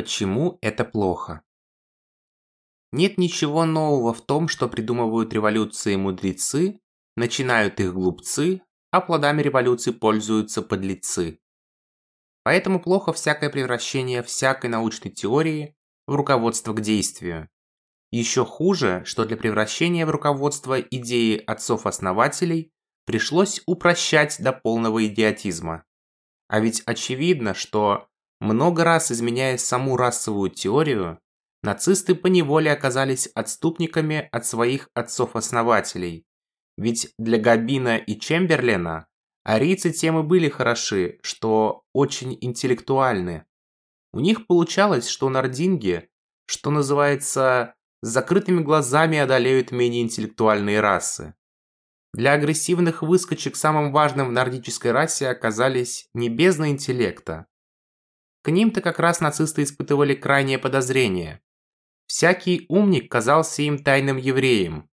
Почему это плохо? Нет ничего нового в том, что придумывают революции мудрецы, начинают их глупцы, а плодами революции пользуются подлецы. Поэтому плохо всякое превращение всякой научной теории в руководство к действию. Еще хуже, что для превращения в руководство идеи отцов-основателей пришлось упрощать до полного идиотизма. А ведь очевидно, что много раз изменяя саму расовую теорию, нацисты поневоле оказались отступниками от своих отцов-основателей. Ведь для Габина и Чемберлена арийцы тем и были хороши, что очень интеллектуальны. У них получалось, что нординги, что называется, с закрытыми глазами одолеют менее интеллектуальные расы. Для агрессивных выскочек самым важным в нордической расе оказались не бездна интеллекта. К ним-то как раз нацисты испытывали крайнее подозрение. Всякий умник казался им тайным евреем.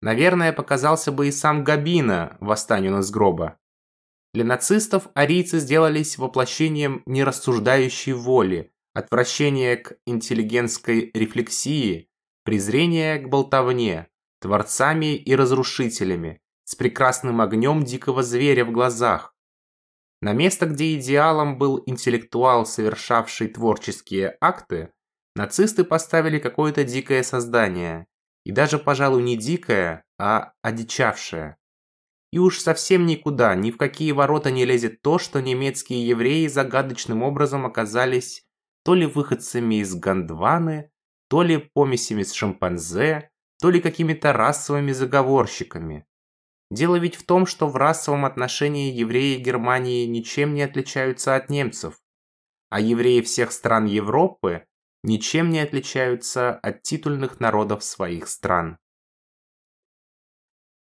Наверное, показался бы и сам Габина восстанию из гроба. Для нацистов арийцы сделались воплощением нерассуждающей воли, отвращения к интеллигентской рефлексии, презрения к болтовне, творцами и разрушителями, с прекрасным огнем дикого зверя в глазах. На место, где идеалом был интеллектуал, совершавший творческие акты, нацисты поставили какое-то дикое создание. И даже, пожалуй, не дикое, а одичавшее. И уж совсем никуда, ни в какие ворота не лезет то, что немецкие евреи загадочным образом оказались то ли выходцами из Гондваны, то ли помесями с шимпанзе, то ли какими-то расовыми заговорщиками. Дело ведь в том, что в расовом отношении евреи Германии ничем не отличаются от немцев, а евреи всех стран Европы ничем не отличаются от титульных народов своих стран.